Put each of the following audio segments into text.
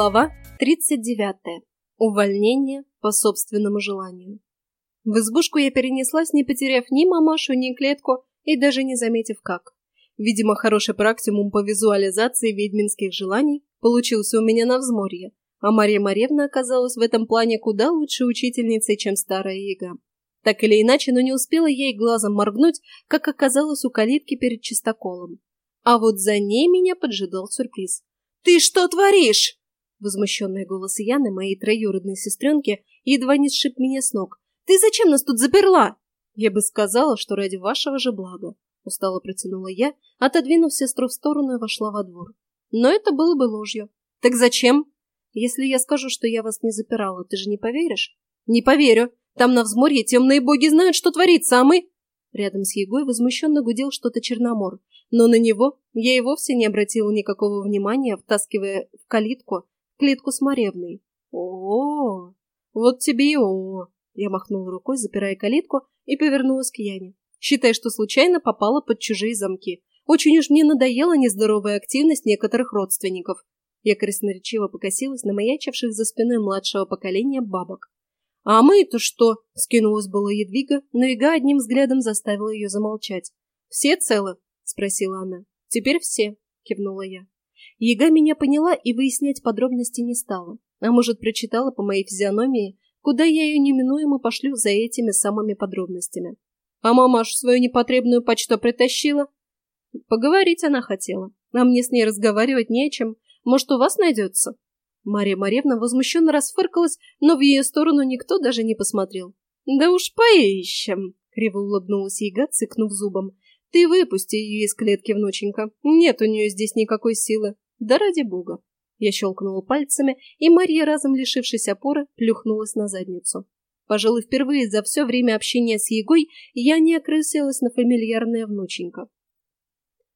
Глава 39. Увольнение по собственному желанию. В избушку я перенеслась, не потеряв ни мамашу, ни клетку, и даже не заметив как. Видимо, хороший практикум по визуализации ведьминских желаний получился у меня на взморье, а Мария Маревна оказалась в этом плане куда лучше учительницей, чем старая яга. Так или иначе, но не успела ей глазом моргнуть, как оказалось у калитки перед чистоколом. А вот за ней меня поджидал сюрприз. «Ты что творишь?» Возмущенный голос Яны, моей троюродной сестренки, едва не сшиб меня с ног. «Ты зачем нас тут заперла?» «Я бы сказала, что ради вашего же блага», — устало протянула я, отодвинув сестру в сторону и вошла во двор. Но это было бы ложью. «Так зачем?» «Если я скажу, что я вас не запирала, ты же не поверишь?» «Не поверю. Там на взморье темные боги знают, что творится, а мы...» Рядом с Егой возмущенно гудел что-то Черномор, но на него я и вовсе не обратила никакого внимания, втаскивая в калитку клетку с Маревной. О, -о, -о вот тебе и о, -о, Я махнула рукой, запирая калитку, и повернулась к Яне. Считай, что случайно попала под чужие замки. Очень уж мне надоела нездоровая активность некоторых родственников. Я красноречиво покосилась на маячивших за спиной младшего поколения бабок. «А мы-то что?» — скинулась была Едвига, но Ига одним взглядом заставила ее замолчать. «Все целы?» — спросила она. «Теперь все», — кивнула я. Яга меня поняла и выяснять подробности не стала. А может, прочитала по моей физиономии, куда я ее неминуемо пошлю за этими самыми подробностями. А мамашу свою непотребную почту притащила? Поговорить она хотела, а мне с ней разговаривать не о чем. Может, у вас найдется? Мария Маревна возмущенно расфыркалась, но в ее сторону никто даже не посмотрел. «Да уж поищем!» — криво улыбнулась Яга, цыкнув зубом. «Ты выпусти ее из клетки, внученька. Нет у нее здесь никакой силы. Да ради бога. Я щелкнула пальцами, и Марья, разом лишившись опоры, плюхнулась на задницу. Пожалуй, впервые за все время общения с Егой я не окрысилась на фамильярная внученька.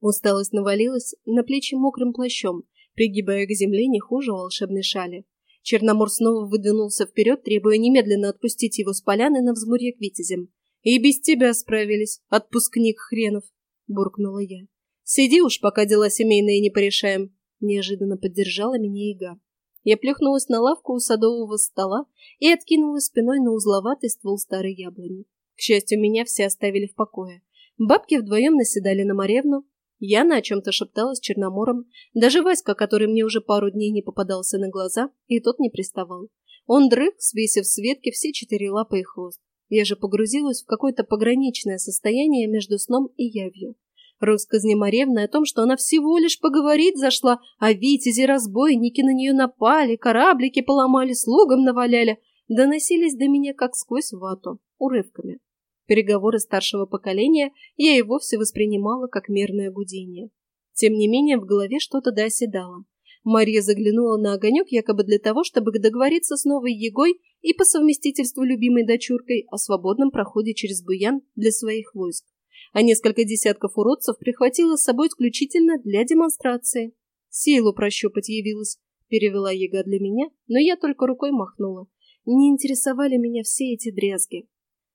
Усталость навалилась на плечи мокрым плащом, пригибая к земле не хуже волшебной шали. Черномор снова выдвинулся вперед, требуя немедленно отпустить его с поляны на взморье к витязям. «И без тебя справились, отпускник хренов!» — буркнула я. «Сиди уж, пока дела семейные не порешаем. Неожиданно поддержала меня Ига. Я плюхнулась на лавку у садового стола и откинула спиной на узловатый ствол старой яблони. К счастью, меня все оставили в покое. Бабки вдвоем наседали на Маревну. Яна о чем-то шепталась Черномором. Даже Васька, который мне уже пару дней не попадался на глаза, и тот не приставал. Он дрых, свесив с ветки все четыре лапы и хвост. Я же погрузилась в какое-то пограничное состояние между сном и явью. Россказни Маревны о том, что она всего лишь поговорить зашла, а витязи-разбойники на нее напали, кораблики поломали, слугам наваляли, доносились до меня как сквозь вату, урывками. Переговоры старшего поколения я и вовсе воспринимала как мерное гудение. Тем не менее, в голове что-то дооседало. Мария заглянула на огонек якобы для того, чтобы договориться с новой Егой и по совместительству любимой дочуркой о свободном проходе через Буян для своих войск а несколько десятков уродцев прихватила с собой исключительно для демонстрации. Силу прощупать явилась, перевела яга для меня, но я только рукой махнула. Не интересовали меня все эти дрязги.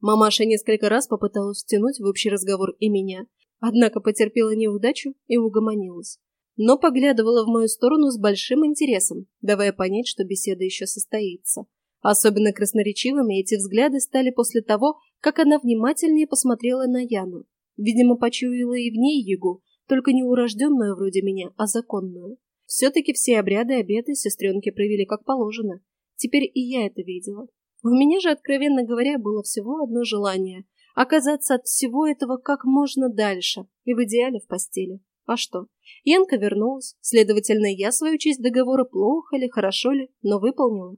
Мамаша несколько раз попыталась втянуть в общий разговор и меня, однако потерпела неудачу и угомонилась. Но поглядывала в мою сторону с большим интересом, давая понять, что беседа еще состоится. Особенно красноречивыми эти взгляды стали после того, как она внимательнее посмотрела на Яну. Видимо, почуяла и в ней Егу, только не урожденную вроде меня, а законную. Все-таки все обряды обеды сестренки провели как положено. Теперь и я это видела. У меня же, откровенно говоря, было всего одно желание — оказаться от всего этого как можно дальше, и в идеале в постели. А что? Янка вернулась, следовательно, я свою часть договора плохо ли, хорошо ли, но выполнила.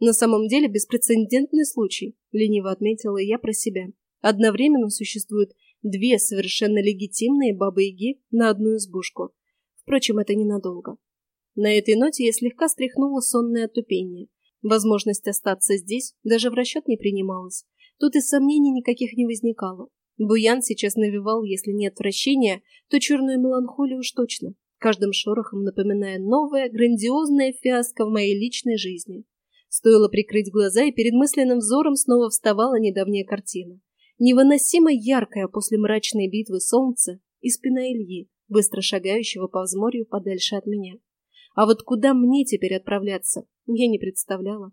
На самом деле беспрецедентный случай, лениво отметила я про себя. Одновременно существует две совершенно легитимные бабы-яги на одну избушку. Впрочем, это ненадолго. На этой ноте я слегка стряхнула сонное отупение. Возможность остаться здесь даже в расчет не принималась. Тут и сомнений никаких не возникало. Буян сейчас навевал, если не отвращения, то черную меланхолию уж точно, каждым шорохом напоминая новое, грандиозное фиаско в моей личной жизни. Стоило прикрыть глаза, и перед мысленным взором снова вставала недавняя картина невыносимо яркое после мрачной битвы солнце и спина Ильи, быстро шагающего по взморью подальше от меня. А вот куда мне теперь отправляться, я не представляла.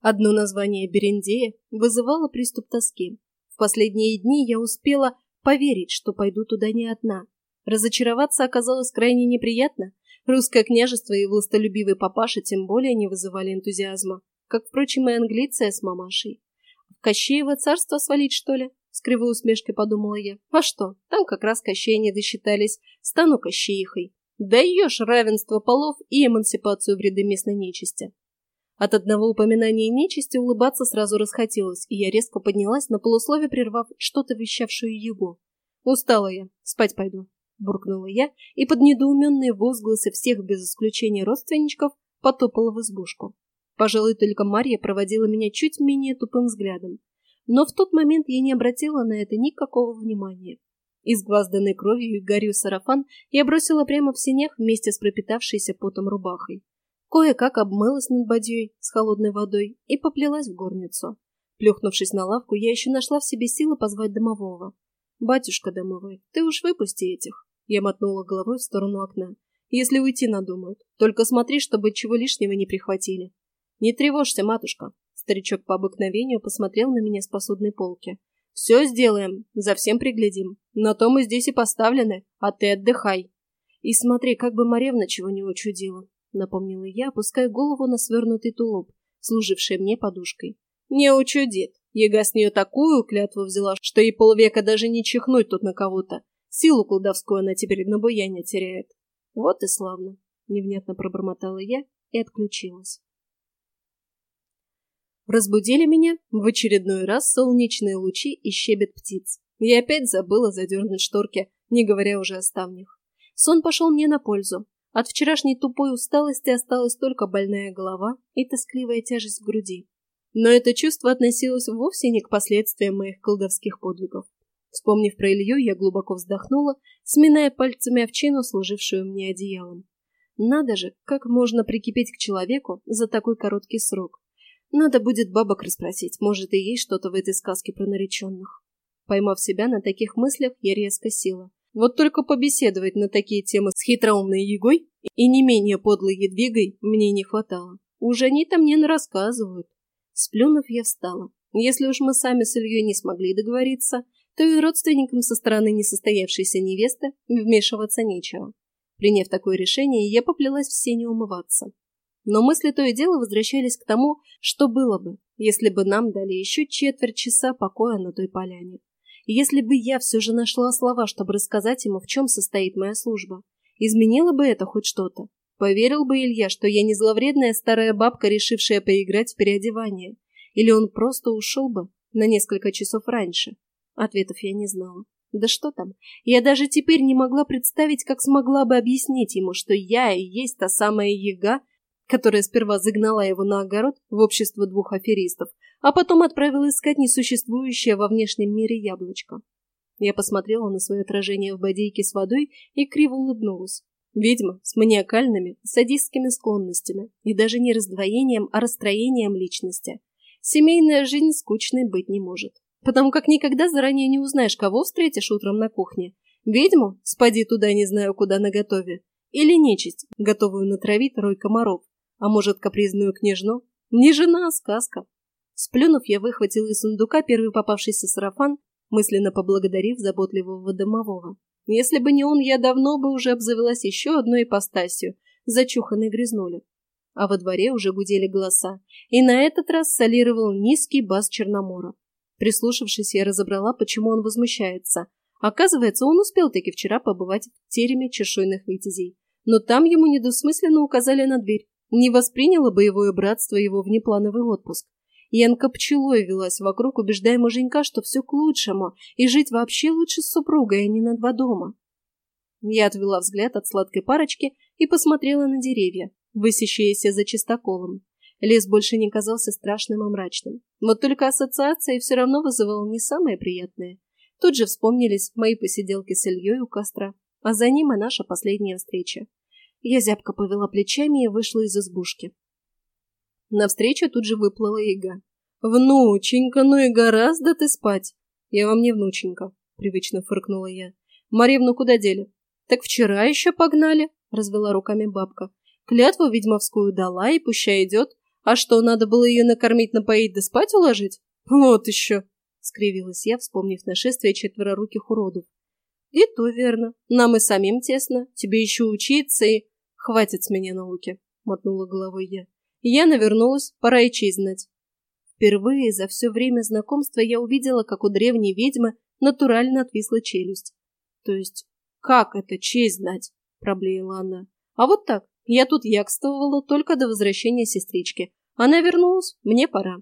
Одно название Берендея вызывало приступ тоски. Последние дни я успела поверить, что пойду туда не одна. Разочароваться оказалось крайне неприятно. Русское княжество и властолюбивый папаша тем более не вызывали энтузиазма, как, впрочем, и английция с мамашей. В Кощеево царство свалить, что ли? С кривой усмешкой подумала я. А что, там как раз Кощея не досчитались. Стану Кощеихой. Даешь равенство полов и эмансипацию в ряды местной нечисти. От одного упоминания нечисти улыбаться сразу расхотелось, и я резко поднялась на полуслове, прервав что-то вещавшую его. «Устала я, спать пойду», — буркнула я, и под недоуменные возгласы всех без исключения родственничков потопала в избушку. Пожалуй, только Марья проводила меня чуть менее тупым взглядом. Но в тот момент я не обратила на это никакого внимания. Изгвазданной кровью и горю сарафан я бросила прямо в синях вместе с пропитавшейся потом рубахой. Кое-как обмылась над бадьей с холодной водой и поплелась в горницу. Плюхнувшись на лавку, я еще нашла в себе силы позвать домового. «Батюшка домовой, ты уж выпусти этих!» Я мотнула головой в сторону окна. «Если уйти надумают, только смотри, чтобы чего лишнего не прихватили». «Не тревожься, матушка!» Старичок по обыкновению посмотрел на меня с посудной полки. «Все сделаем, за всем приглядим. На то мы здесь и поставлены, а ты отдыхай. И смотри, как бы Маревна чего не учудила. — напомнила я, опуская голову на свернутый тулуп, служивший мне подушкой. «Не учудит. Ега с нее такую клятву взяла, что и полвека даже не чихнуть тут на кого-то. Силу колдовскую она теперь на буяне теряет. Вот и славно!» — невнятно пробормотала я и отключилась. Разбудили меня в очередной раз солнечные лучи и щебет птиц. Я опять забыла задернуть шторки, не говоря уже о ставнях. Сон пошел мне на пользу. От вчерашней тупой усталости осталась только больная голова и тоскливая тяжесть в груди. Но это чувство относилось вовсе не к последствиям моих колдовских подвигов. Вспомнив про Илью, я глубоко вздохнула, сминая пальцами овчину, служившую мне одеялом. Надо же, как можно прикипеть к человеку за такой короткий срок. Надо будет бабок расспросить, может и есть что-то в этой сказке про нареченных. Поймав себя на таких мыслях, я резко села. Вот только побеседовать на такие темы с хитроумной Егой и не менее подлой Едвигой мне не хватало. Уже они-то мне рассказывают. Сплюнув, я встала. Если уж мы сами с Ильей не смогли договориться, то и родственникам со стороны несостоявшейся невесты вмешиваться нечего. Приняв такое решение, я поплелась в сене умываться. Но мысли то и дело возвращались к тому, что было бы, если бы нам дали еще четверть часа покоя на той поляне если бы я все же нашла слова, чтобы рассказать ему, в чем состоит моя служба, изменило бы это хоть что-то? Поверил бы Илья, что я не зловредная старая бабка, решившая поиграть в переодевание? Или он просто ушел бы на несколько часов раньше? Ответов я не знала. Да что там, я даже теперь не могла представить, как смогла бы объяснить ему, что я и есть та самая яга, которая сперва загнала его на огород в общество двух аферистов, а потом отправила искать несуществующее во внешнем мире яблочко. Я посмотрела на свое отражение в бодейке с водой и криво улыбнулась. Ведьма с маниакальными, садистскими склонностями и даже не раздвоением, а расстроением личности. Семейная жизнь скучной быть не может. Потому как никогда заранее не узнаешь, кого встретишь утром на кухне. Ведьму, спади туда не знаю куда наготове, или нечисть, готовую натравить рой комаров, а может капризную княжну. Не жена, а сказка. Сплюнув, я выхватил из сундука первый попавшийся сарафан, мысленно поблагодарив заботливого домового. Если бы не он, я давно бы уже обзавелась еще одной ипостасью, зачуханной грязнули. А во дворе уже гудели голоса, и на этот раз солировал низкий бас Черномора. Прислушавшись, я разобрала, почему он возмущается. Оказывается, он успел таки вчера побывать в тереме чешуйных витязей. Но там ему недосмысленно указали на дверь. Не восприняло боевое братство его внеплановый отпуск. Янка пчелой велась вокруг, убеждая муженька, что все к лучшему, и жить вообще лучше с супругой, а не на два дома. Я отвела взгляд от сладкой парочки и посмотрела на деревья, высящиеся за чистоколом. Лес больше не казался страшным и мрачным. Вот только ассоциации все равно вызывал не самые приятные. Тут же вспомнились мои посиделки с Ильей у костра, а за ним и наша последняя встреча. Я зябко повела плечами и вышла из избушки. Навстречу тут же выплыла Ига. «Внученька, ну и гораздо ты спать!» «Я вам не внученька», — привычно фыркнула я. «Марьевну куда дели?» «Так вчера еще погнали», — развела руками бабка. Клятву ведьмовскую дала, и пуща идет. А что, надо было ее накормить, напоить да спать уложить? Вот еще!» — скривилась я, вспомнив нашествие четвероруких уродов. «И то верно. Нам и самим тесно. Тебе еще учиться и...» «Хватит с меня науки», — мотнула головой я. Я навернулась, пора и честь знать. Впервые за все время знакомства я увидела, как у древней ведьмы натурально отвисла челюсть. То есть, как это честь знать? Проблеяла она. А вот так. Я тут якствовала только до возвращения сестрички. Она вернулась, мне пора.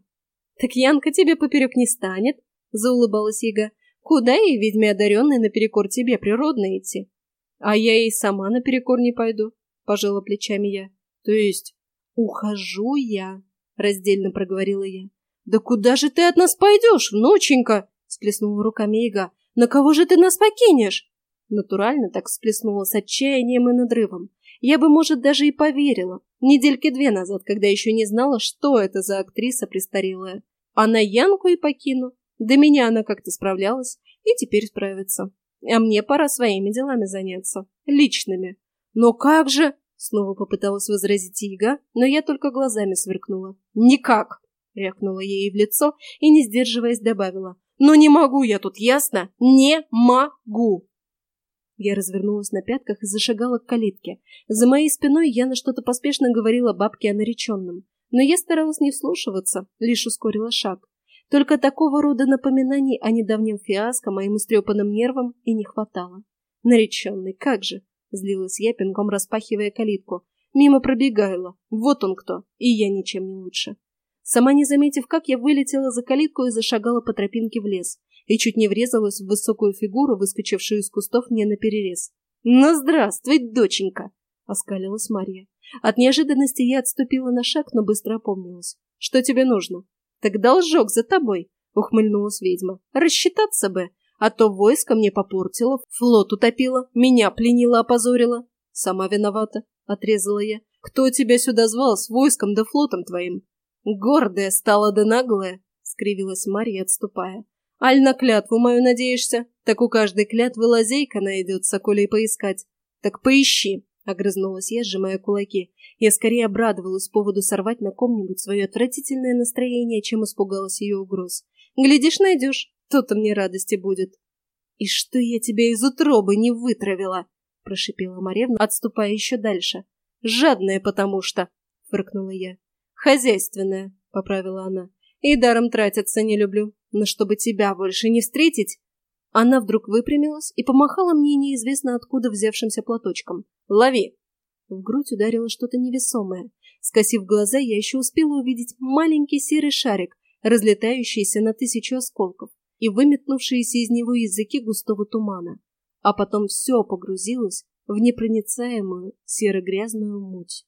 Так Янка тебе поперек не станет, заулыбалась Ига. Куда ей, ведьме одаренной, наперекор тебе природно идти? А я ей сама наперекор не пойду, пожала плечами я. То есть, ухожу я, раздельно проговорила я. Да куда же ты от нас пойдешь, внученька? сплеснула руками Ига. На кого же ты нас покинешь? Натурально так всплеснула с отчаянием и надрывом. Я бы, может, даже и поверила. Недельки две назад, когда еще не знала, что это за актриса престарелая. А на Янку и покину. До меня она как-то справлялась и теперь справится. А мне пора своими делами заняться. Личными. Но как же... Снова попыталась возразить Ига, но я только глазами сверкнула. «Никак!» — рявкнула ей в лицо и, не сдерживаясь, добавила. «Но не могу я тут, ясно? Не могу!» Я развернулась на пятках и зашагала к калитке. За моей спиной я на что-то поспешно говорила бабке о нареченном. Но я старалась не вслушиваться, лишь ускорила шаг. Только такого рода напоминаний о недавнем фиаско моим истрепанным нервам и не хватало. Нареченный, как же! Злилась я, пинком распахивая калитку. Мимо пробегала. Вот он кто. И я ничем не лучше. Сама не заметив, как я вылетела за калитку и зашагала по тропинке в лес и чуть не врезалась в высокую фигуру, выскочившую из кустов мне наперерез. «Ну, здравствуй, доченька!» — оскалилась Марья. От неожиданности я отступила на шаг, но быстро опомнилась. «Что тебе нужно?» «Так должок за тобой!» — ухмыльнулась ведьма. «Рассчитаться бы, а то войско мне попортило, флот утопило, меня пленила, опозорила». «Сама виновата», — отрезала я. «Кто тебя сюда звал с войском да флотом твоим?» «Гордая стала да наглая», — скривилась Марья, отступая. Аль на клятву мою надеешься? Так у каждой клятвы лазейка найдется, коли и поискать. Так поищи, — огрызнулась я, сжимая кулаки. Я скорее обрадовалась поводу сорвать на ком-нибудь свое отвратительное настроение, чем испугалась ее угроз. Глядишь, найдешь, то-то мне радости будет. — И что я тебя из утробы не вытравила? — прошипела Маревна, отступая еще дальше. — Жадная потому что, — фыркнула я. — Хозяйственная, — поправила она. — И даром тратиться не люблю но чтобы тебя больше не встретить...» Она вдруг выпрямилась и помахала мне неизвестно откуда взявшимся платочком. «Лови!» В грудь ударило что-то невесомое. Скосив глаза, я еще успела увидеть маленький серый шарик, разлетающийся на тысячу осколков и выметнувшиеся из него языки густого тумана. А потом все погрузилось в непроницаемую серо-грязную муть.